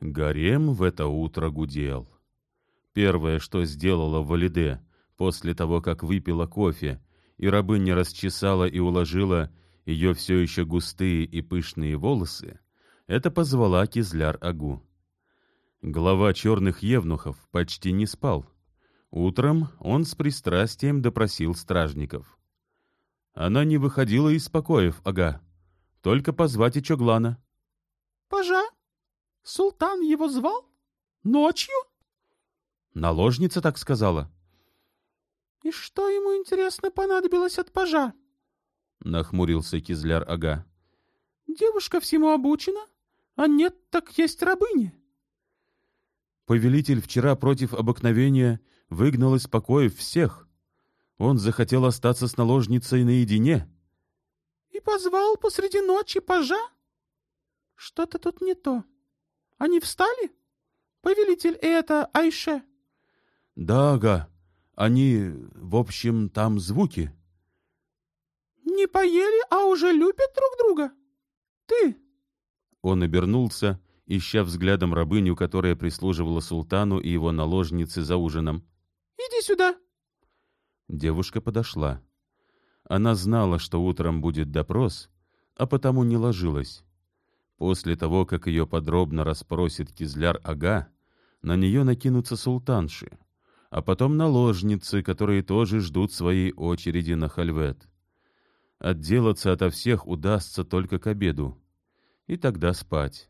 Гарем в это утро гудел. Первое, что сделала Валиде после того, как выпила кофе, и рабыня расчесала и уложила ее все еще густые и пышные волосы, это позвала Кизляр-Агу. Глава черных евнухов почти не спал. Утром он с пристрастием допросил стражников. Она не выходила из покоев, ага. Только позвать и Чоглана. — Пажа? Султан его звал? Ночью? Наложница так сказала. — И что ему, интересно, понадобилось от пажа? — нахмурился Кизляр-ага. — Девушка всему обучена, а нет, так есть рабыни. Повелитель вчера против обыкновения выгнал из покоев всех. Он захотел остаться с наложницей наедине. — И позвал посреди ночи пажа? Что-то тут не то. Они встали? Повелитель это Айше? — Да, ага. Они, в общем, там звуки. — Не поели, а уже любят друг друга? Ты? Он обернулся, ища взглядом рабыню, которая прислуживала султану и его наложнице за ужином. — Иди сюда. Девушка подошла. Она знала, что утром будет допрос, а потому не ложилась. После того, как ее подробно расспросит Кизляр-ага, на нее накинутся султанши, а потом наложницы, которые тоже ждут своей очереди на хальвет. Отделаться ото всех удастся только к обеду, и тогда спать.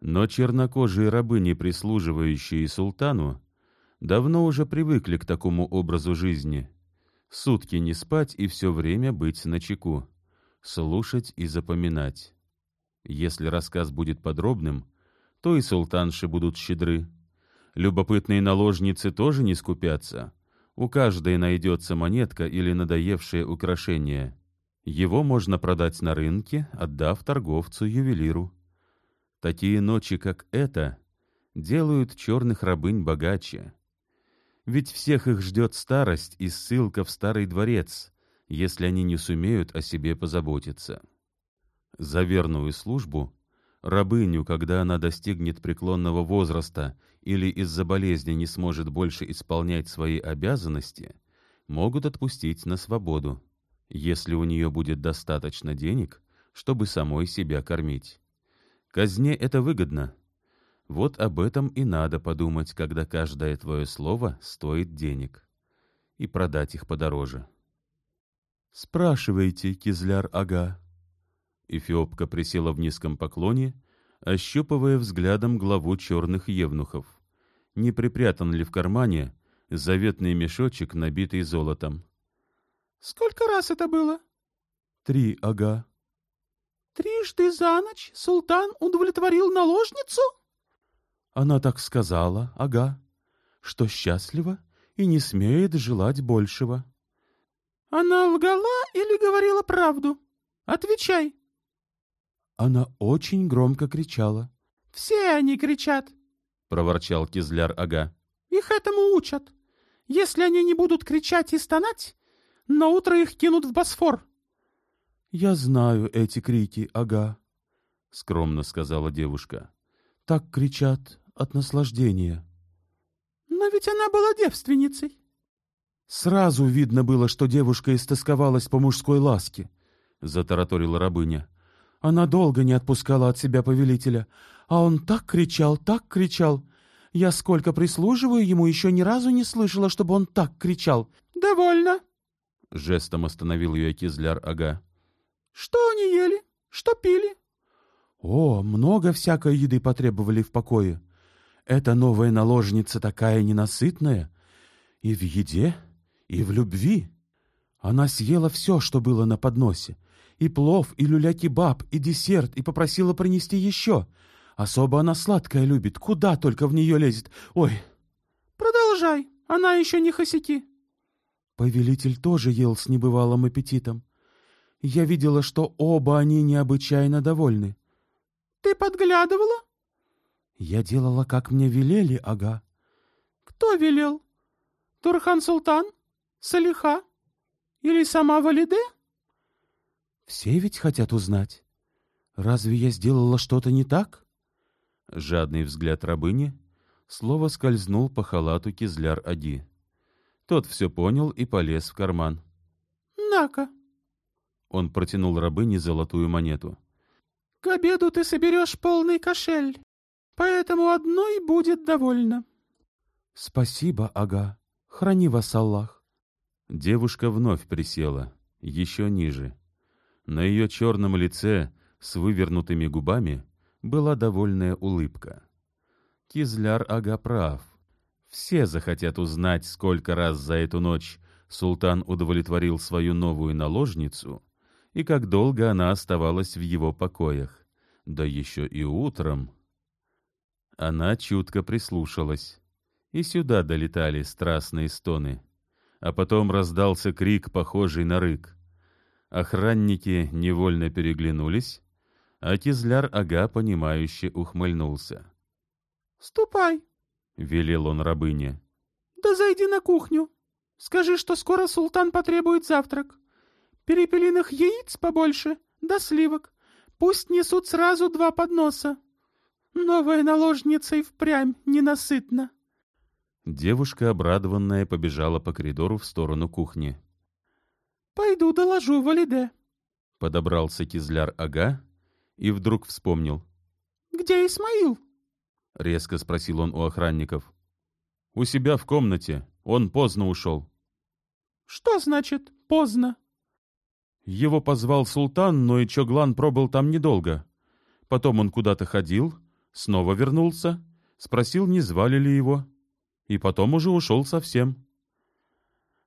Но чернокожие рабыни, прислуживающие султану, давно уже привыкли к такому образу жизни. Сутки не спать и все время быть начеку, слушать и запоминать. Если рассказ будет подробным, то и султанши будут щедры. Любопытные наложницы тоже не скупятся. У каждой найдется монетка или надоевшее украшение. Его можно продать на рынке, отдав торговцу-ювелиру. Такие ночи, как эта, делают черных рабынь богаче. Ведь всех их ждет старость и ссылка в старый дворец, если они не сумеют о себе позаботиться. За верную службу рабыню, когда она достигнет преклонного возраста или из-за болезни не сможет больше исполнять свои обязанности, могут отпустить на свободу, если у нее будет достаточно денег, чтобы самой себя кормить. Казне это выгодно. Вот об этом и надо подумать, когда каждое твое слово стоит денег. И продать их подороже. «Спрашивайте, Кизляр-ага», Эфиопка присела в низком поклоне, ощупывая взглядом главу черных евнухов. Не припрятан ли в кармане заветный мешочек, набитый золотом? — Сколько раз это было? — Три, ага. — Трижды за ночь султан удовлетворил наложницу? Она так сказала, ага, что счастлива и не смеет желать большего. — Она лгала или говорила правду? Отвечай. — она очень громко кричала. — Все они кричат, — проворчал Кизляр-ага. — Их этому учат. Если они не будут кричать и стонать, на утро их кинут в Босфор. — Я знаю эти крики, ага, — скромно сказала девушка. — Так кричат от наслаждения. — Но ведь она была девственницей. Сразу видно было, что девушка истосковалась по мужской ласке, — затараторила рабыня. Она долго не отпускала от себя повелителя, а он так кричал, так кричал. Я сколько прислуживаю ему, еще ни разу не слышала, чтобы он так кричал. «Довольно!» — жестом остановил ее Кизляр-ага. «Что они ели? Что пили?» «О, много всякой еды потребовали в покое. Эта новая наложница такая ненасытная. И в еде, и в любви. Она съела все, что было на подносе и плов, и люля-кебаб, и десерт, и попросила принести еще. Особо она сладкое любит, куда только в нее лезет. Ой!» «Продолжай, она еще не хосяки». Повелитель тоже ел с небывалым аппетитом. Я видела, что оба они необычайно довольны. «Ты подглядывала?» «Я делала, как мне велели, ага». «Кто велел? Турхан-Султан? Салиха? Или сама Валиде?» Все ведь хотят узнать. Разве я сделала что-то не так? Жадный взгляд рабыни, слово скользнул по халату Кизляр-Ади. Тот все понял и полез в карман. «На-ка!» Он протянул рабыне золотую монету. «К обеду ты соберешь полный кошель, поэтому одной будет довольно». «Спасибо, ага. Храни вас Аллах». Девушка вновь присела, еще ниже. На ее черном лице с вывернутыми губами была довольная улыбка. Кизляр Ага прав. Все захотят узнать, сколько раз за эту ночь султан удовлетворил свою новую наложницу и как долго она оставалась в его покоях. Да еще и утром. Она чутко прислушалась, и сюда долетали страстные стоны. А потом раздался крик, похожий на рык. Охранники невольно переглянулись, а Кизляр-ага, понимающе ухмыльнулся. «Ступай!» — велел он рабыне. «Да зайди на кухню. Скажи, что скоро султан потребует завтрак. Перепелиных яиц побольше, да сливок. Пусть несут сразу два подноса. Новая наложница и впрямь ненасытна». Девушка, обрадованная, побежала по коридору в сторону кухни. «Пойду доложу Валиде», — подобрался Кизляр-ага и вдруг вспомнил. «Где Исмаил?» — резко спросил он у охранников. «У себя в комнате. Он поздно ушел». «Что значит «поздно»?» Его позвал султан, но и Чоглан пробыл там недолго. Потом он куда-то ходил, снова вернулся, спросил, не звали ли его, и потом уже ушел совсем.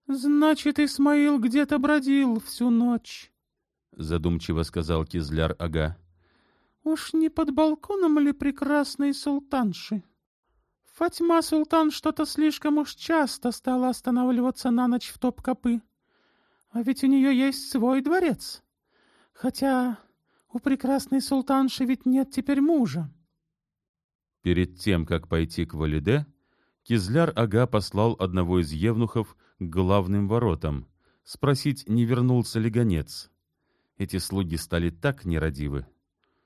«Значит, Исмаил где-то бродил всю ночь», — задумчиво сказал Кизляр-ага. «Уж не под балконом ли прекрасной султанши? Фатьма Султан что-то слишком уж часто стала останавливаться на ночь в топ-копы. А ведь у нее есть свой дворец. Хотя у прекрасной султанши ведь нет теперь мужа». Перед тем, как пойти к Валиде, Кизляр-ага послал одного из евнухов к главным воротам, спросить, не вернулся ли гонец. Эти слуги стали так нерадивы.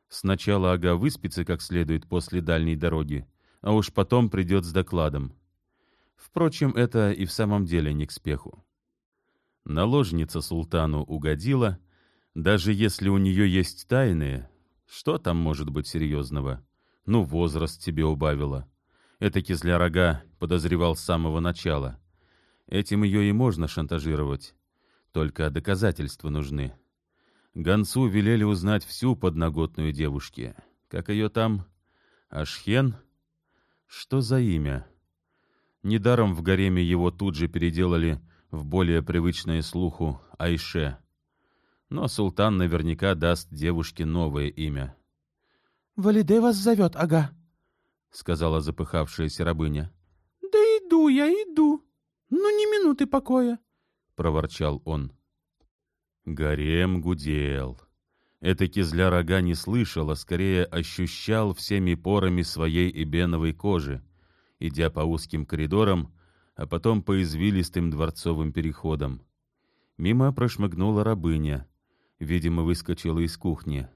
Сначала ага выспится как следует после дальней дороги, а уж потом придет с докладом. Впрочем, это и в самом деле не к спеху. Наложница султану угодила, даже если у нее есть тайны, что там может быть серьезного? Ну, возраст тебе убавила. Это кизля подозревал с самого начала. Этим ее и можно шантажировать. Только доказательства нужны. Гонцу велели узнать всю подноготную девушки. Как ее там? Ашхен? Что за имя? Недаром в гареме его тут же переделали в более привычное слуху Айше. Но султан наверняка даст девушке новое имя. — Валиде вас зовет, ага, — сказала запыхавшаяся рабыня. — Да иду я, иду. Ну, ни минуты покоя, — проворчал он. Гарем гудел. Это кизля рога не слышал, а скорее ощущал всеми порами своей эбеновой кожи, идя по узким коридорам, а потом по извилистым дворцовым переходам. Мимо прошмыгнула рабыня, видимо, выскочила из кухни.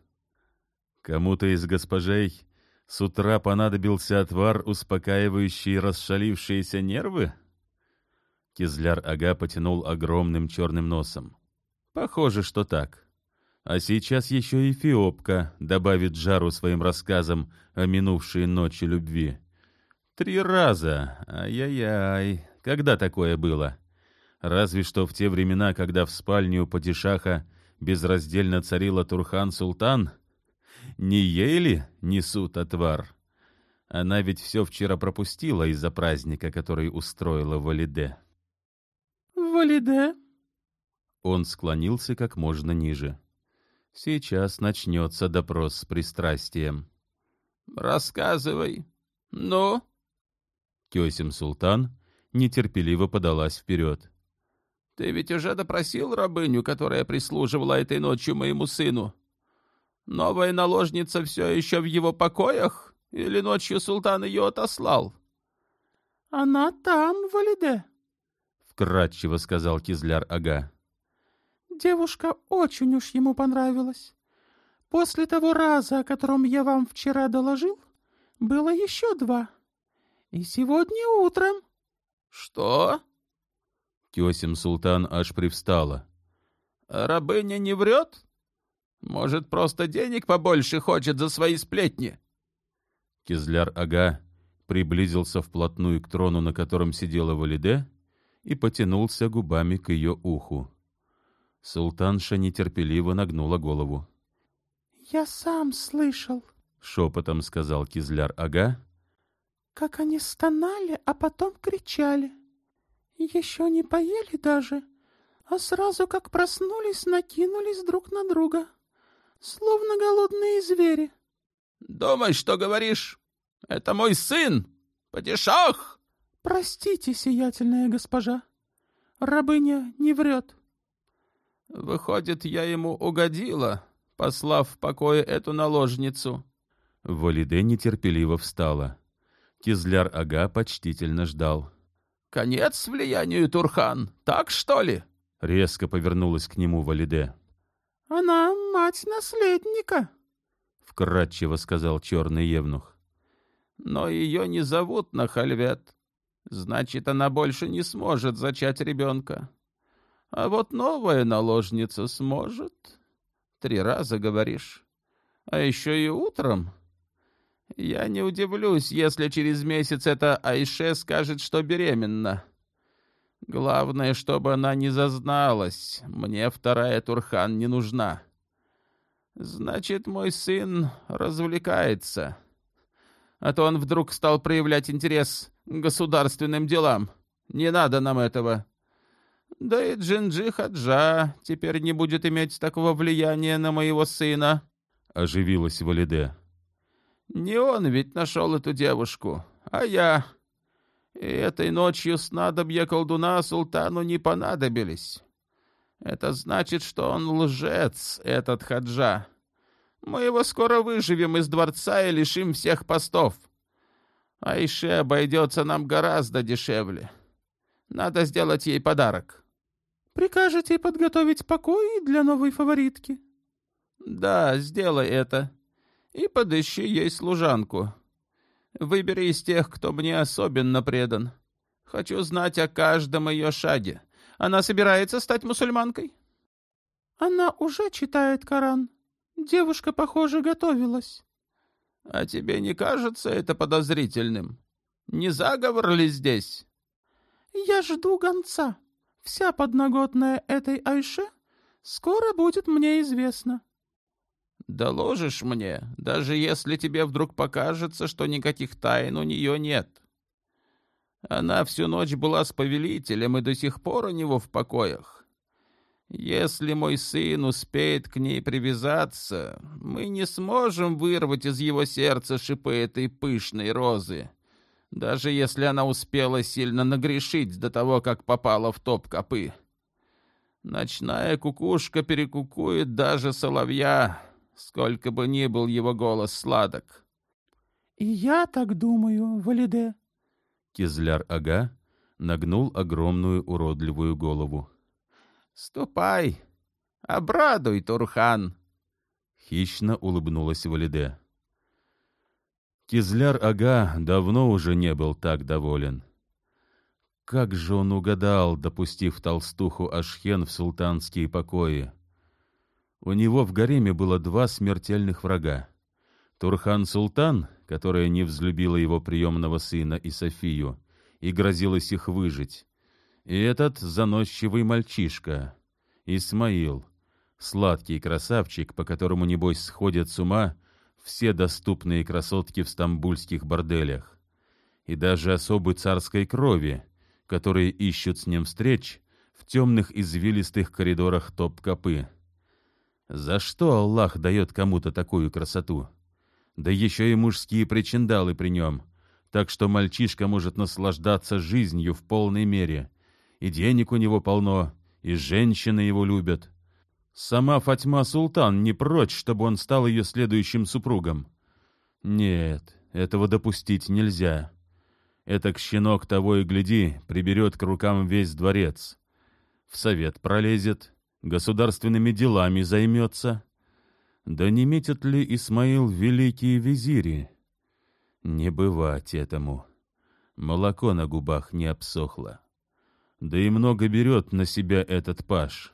Кому-то из госпожей с утра понадобился отвар, успокаивающий расшалившиеся нервы? Кизляр-ага потянул огромным черным носом. Похоже, что так. А сейчас еще и Фиопка добавит жару своим рассказам о минувшей ночи любви. Три раза! Ай-яй-яй! Когда такое было? Разве что в те времена, когда в спальню у безраздельно царила Турхан-Султан — не ей ли несут отвар? Она ведь все вчера пропустила из-за праздника, который устроила Валиде. «Валиде?» Он склонился как можно ниже. Сейчас начнется допрос с пристрастием. «Рассказывай. Ну?» Кесим Султан нетерпеливо подалась вперед. «Ты ведь уже допросил рабыню, которая прислуживала этой ночью моему сыну?» Новая наложница все еще в его покоях? Или ночью султан ее отослал? — Она там, Валиде, — вкратчиво сказал Кизляр-ага. — Девушка очень уж ему понравилась. После того раза, о котором я вам вчера доложил, было еще два. И сегодня утром. Что? Кесим Султан аж привстала. Рабыня не врет? Может, просто денег побольше хочет за свои сплетни? Кизляр-ага приблизился вплотную к трону, на котором сидела Валиде, и потянулся губами к ее уху. Султанша нетерпеливо нагнула голову. — Я сам слышал, — шепотом сказал Кизляр-ага. — Как они стонали, а потом кричали. Еще не поели даже, а сразу как проснулись, накинулись друг на друга, словно голодные звери. — Думай, что говоришь. Это мой сын, падишах! — Простите, сиятельная госпожа, рабыня не врет. — Выходит, я ему угодила, послав в покое эту наложницу. Валиде нетерпеливо встала. Кизляр-ага почтительно ждал. — Конец влиянию Турхан, так что ли? — резко повернулась к нему Валиде. — Она мать наследника, — вкратчиво сказал черный евнух но ее не зовут на Хальвет. Значит, она больше не сможет зачать ребенка. А вот новая наложница сможет. Три раза говоришь. А еще и утром. Я не удивлюсь, если через месяц эта Айше скажет, что беременна. Главное, чтобы она не зазналась. Мне вторая Турхан не нужна. Значит, мой сын развлекается а то он вдруг стал проявлять интерес государственным делам. Не надо нам этого. Да и Джинджи Хаджа теперь не будет иметь такого влияния на моего сына. Оживилась Валиде. Не он ведь нашел эту девушку, а я. И этой ночью снадобья колдуна султану не понадобились. Это значит, что он лжец, этот Хаджа. Мы его скоро выживем из дворца и лишим всех постов. Айше обойдется нам гораздо дешевле. Надо сделать ей подарок. Прикажете подготовить покои для новой фаворитки? Да, сделай это. И подыщи ей служанку. Выбери из тех, кто мне особенно предан. Хочу знать о каждом ее шаге. Она собирается стать мусульманкой? Она уже читает Коран. Девушка, похоже, готовилась. — А тебе не кажется это подозрительным? Не заговор ли здесь? — Я жду гонца. Вся подноготная этой Айше скоро будет мне известна. — Доложишь мне, даже если тебе вдруг покажется, что никаких тайн у нее нет. Она всю ночь была с повелителем и до сих пор у него в покоях. Если мой сын успеет к ней привязаться, мы не сможем вырвать из его сердца шипы этой пышной розы, даже если она успела сильно нагрешить до того, как попала в топ копы. Ночная кукушка перекукует даже соловья, сколько бы ни был его голос сладок. — И я так думаю, Валиде. Кизляр-ага нагнул огромную уродливую голову. Ступай, обрадуй, Турхан. Хищно улыбнулась Валиде. Кизляр-ага давно уже не был так доволен. Как же он угадал, допустив толстуху Ашхен в султанские покои. У него в гареме было два смертельных врага. Турхан-султан, которая не взлюбила его приемного сына и Софию, и грозилась их выжить, и этот заносчивый мальчишка, Исмаил, сладкий красавчик, по которому, небось, сходят с ума все доступные красотки в стамбульских борделях, и даже особы царской крови, которые ищут с ним встреч в темных извилистых коридорах топ-копы. За что Аллах дает кому-то такую красоту? Да еще и мужские причиндалы при нем, так что мальчишка может наслаждаться жизнью в полной мере — и денег у него полно, и женщины его любят. Сама Фатьма Султан не прочь, чтобы он стал ее следующим супругом. Нет, этого допустить нельзя. Этак щенок того и гляди, приберет к рукам весь дворец. В совет пролезет, государственными делами займется. Да не метят ли Исмаил великие визири? Не бывать этому. Молоко на губах не обсохло. Да и много берет на себя этот паш.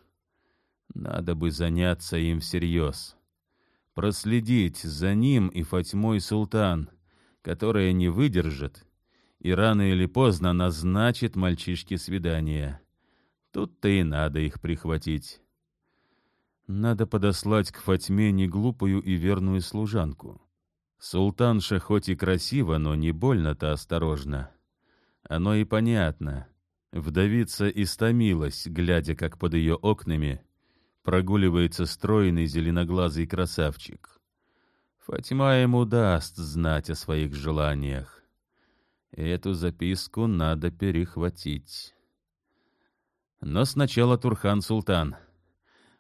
Надо бы заняться им всерьез. Проследить за ним и Фатьмой Султан, которая не выдержит и рано или поздно назначит мальчишке свидание. Тут-то и надо их прихватить. Надо подослать к Фатьме неглупую и верную служанку. Султанша хоть и красиво, но не больно-то осторожно. Оно и понятно. Вдовица истомилась, глядя, как под ее окнами прогуливается стройный зеленоглазый красавчик. Фатьма ему даст знать о своих желаниях. Эту записку надо перехватить. Но сначала Турхан-Султан.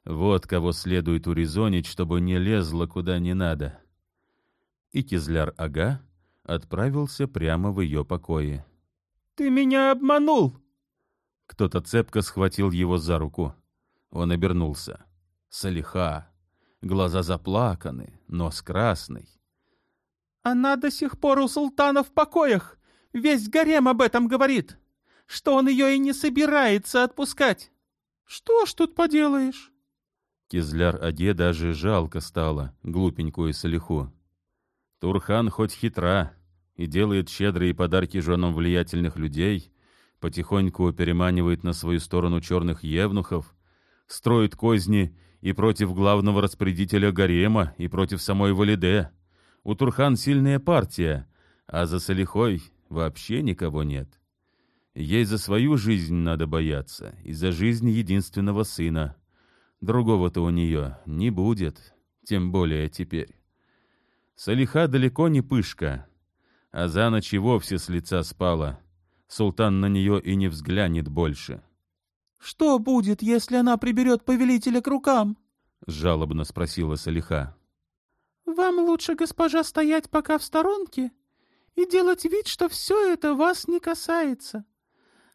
Вот кого следует урезонить, чтобы не лезло куда не надо. И Кизляр-ага отправился прямо в ее покое. «Ты меня обманул!» Кто-то цепко схватил его за руку. Он обернулся. Салиха. Глаза заплаканы, нос красный. «Она до сих пор у султана в покоях! Весь гарем об этом говорит!» что он ее и не собирается отпускать. Что ж тут поделаешь? Кизляр-Аде даже жалко стало глупенькую Салиху. Турхан хоть хитра и делает щедрые подарки женам влиятельных людей, потихоньку переманивает на свою сторону черных евнухов, строит козни и против главного распорядителя гарема, и против самой Валиде. У Турхан сильная партия, а за Салихой вообще никого нет. Ей за свою жизнь надо бояться, и за жизнь единственного сына. Другого-то у нее не будет, тем более теперь. Салиха далеко не пышка, а за ночь и вовсе с лица спала. Султан на нее и не взглянет больше. — Что будет, если она приберет повелителя к рукам? — жалобно спросила Салиха. — Вам лучше, госпожа, стоять пока в сторонке и делать вид, что все это вас не касается.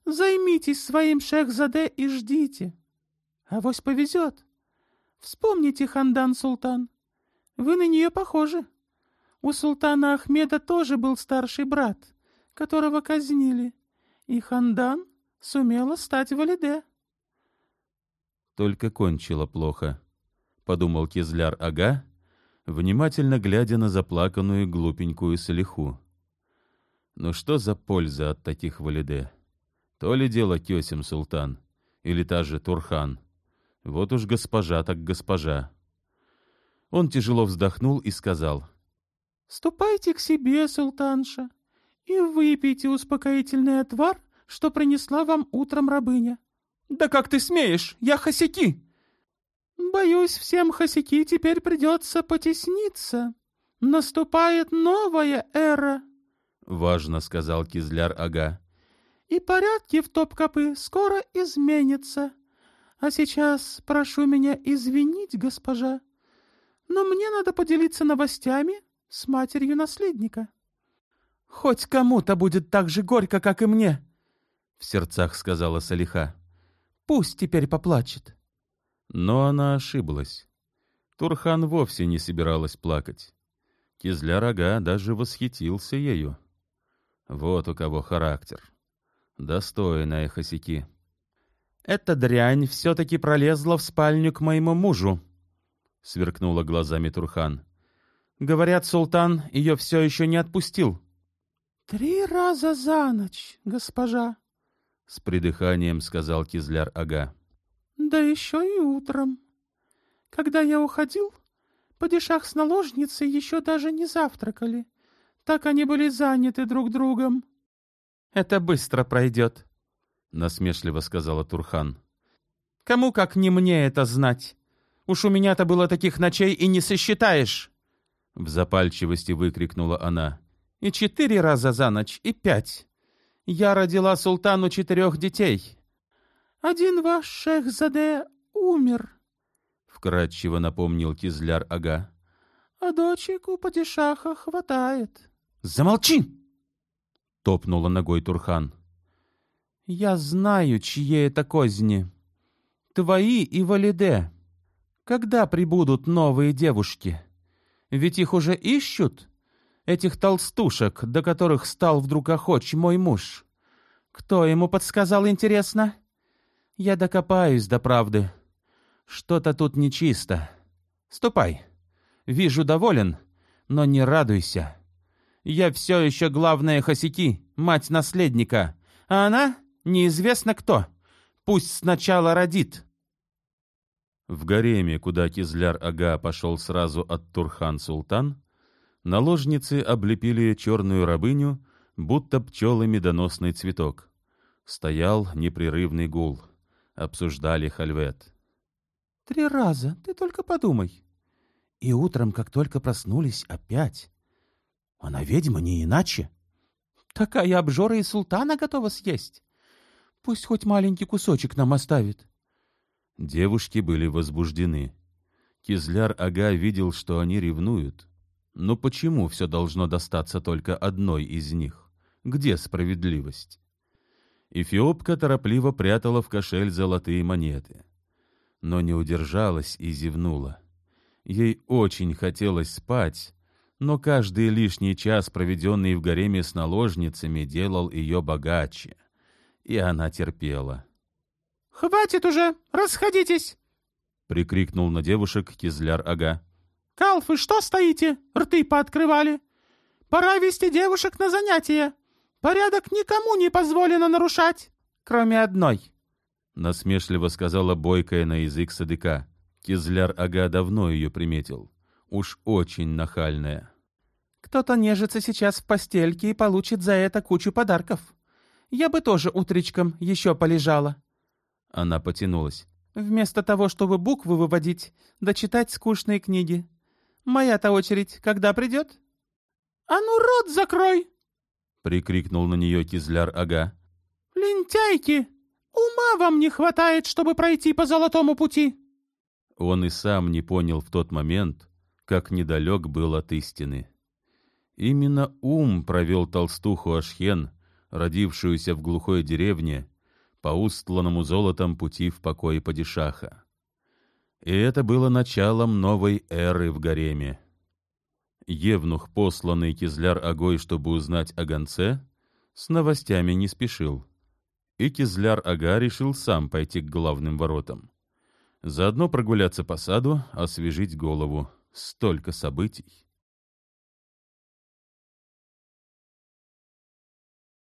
Займитесь своим шехзаде и ждите. Авось повезет. Вспомните, Хандан Султан. Вы на нее похожи. У султана Ахмеда тоже был старший брат, которого казнили, и Хандан сумела стать валиде. Только кончила плохо, — подумал Кизляр-ага, внимательно глядя на заплаканную глупенькую Салиху. Ну что за польза от таких валиде? То ли дело Кесим Султан, или та же Турхан. Вот уж госпожа так госпожа. Он тяжело вздохнул и сказал. — Ступайте к себе, султанша, и выпейте успокоительный отвар, что принесла вам утром рабыня. — Да как ты смеешь? Я хосяки! — Боюсь, всем хосяки теперь придется потесниться. Наступает новая эра, — важно сказал Кизляр-ага и порядки в Топкапы скоро изменятся. А сейчас прошу меня извинить, госпожа, но мне надо поделиться новостями с матерью наследника. — Хоть кому-то будет так же горько, как и мне, — в сердцах сказала Салиха. — Пусть теперь поплачет. Но она ошиблась. Турхан вовсе не собиралась плакать. Кизля-рога даже восхитился ею. Вот у кого характер. — Достойная хосяки. «Эта дрянь все-таки пролезла в спальню к моему мужу», — сверкнула глазами Турхан. «Говорят, султан ее все еще не отпустил». «Три раза за ночь, госпожа», — с придыханием сказал Кизляр-ага. «Да еще и утром. Когда я уходил, падишах с наложницей еще даже не завтракали. Так они были заняты друг другом». Это быстро пройдет, — насмешливо сказала Турхан. Кому как не мне это знать? Уж у меня-то было таких ночей и не сосчитаешь! В запальчивости выкрикнула она. И четыре раза за ночь, и пять. Я родила султану четырех детей. Один ваш шехзаде умер, — вкратчиво напомнил Кизляр-ага. А дочек у падишаха хватает. Замолчи! топнула ногой Турхан. Я знаю, чьи это козни. Твои и Валиде. Когда прибудут новые девушки? Ведь их уже ищут. Этих толстушек, до которых стал вдруг охоч мой муж. Кто ему подсказал, интересно? Я докопаюсь до правды. Что-то тут нечисто. Ступай. Вижу, доволен, но не радуйся. Я все еще главная Хосяки, мать наследника, а она неизвестно кто. Пусть сначала родит». В гареме, куда Кизляр-ага пошел сразу от Турхан-Султан, наложницы облепили черную рабыню, будто пчелы медоносный цветок. Стоял непрерывный гул. Обсуждали хальвет. «Три раза, ты только подумай. И утром, как только проснулись, опять. Она ведьма не иначе. Такая обжора и султана готова съесть. Пусть хоть маленький кусочек нам оставит. Девушки были возбуждены. Кизляр-ага видел, что они ревнуют. Но почему все должно достаться только одной из них? Где справедливость? Эфиопка торопливо прятала в кошель золотые монеты. Но не удержалась и зевнула. Ей очень хотелось спать, но каждый лишний час, проведенный в гареме с наложницами, делал ее богаче. И она терпела. «Хватит уже! Расходитесь!» — прикрикнул на девушек Кизляр-ага. «Калфы, что стоите? Рты пооткрывали! Пора вести девушек на занятия! Порядок никому не позволено нарушать, кроме одной!» Насмешливо сказала бойкая на язык Садыка. Кизляр-ага давно ее приметил уж очень нахальная. «Кто-то нежится сейчас в постельке и получит за это кучу подарков. Я бы тоже утречком еще полежала». Она потянулась. «Вместо того, чтобы буквы выводить, да читать скучные книги. Моя-то очередь когда придет?» «А ну рот закрой!» — прикрикнул на нее Кизляр-ага. «Лентяйки! Ума вам не хватает, чтобы пройти по золотому пути!» Он и сам не понял в тот момент, как недалек был от истины. Именно ум провел толстуху Ашхен, родившуюся в глухой деревне, по устланному золотом пути в покой падишаха. И это было началом новой эры в гареме. Евнух, посланный Кизляр-Агой, чтобы узнать о гонце, с новостями не спешил. И Кизляр-Ага решил сам пойти к главным воротам. Заодно прогуляться по саду, освежить голову. Столько событий.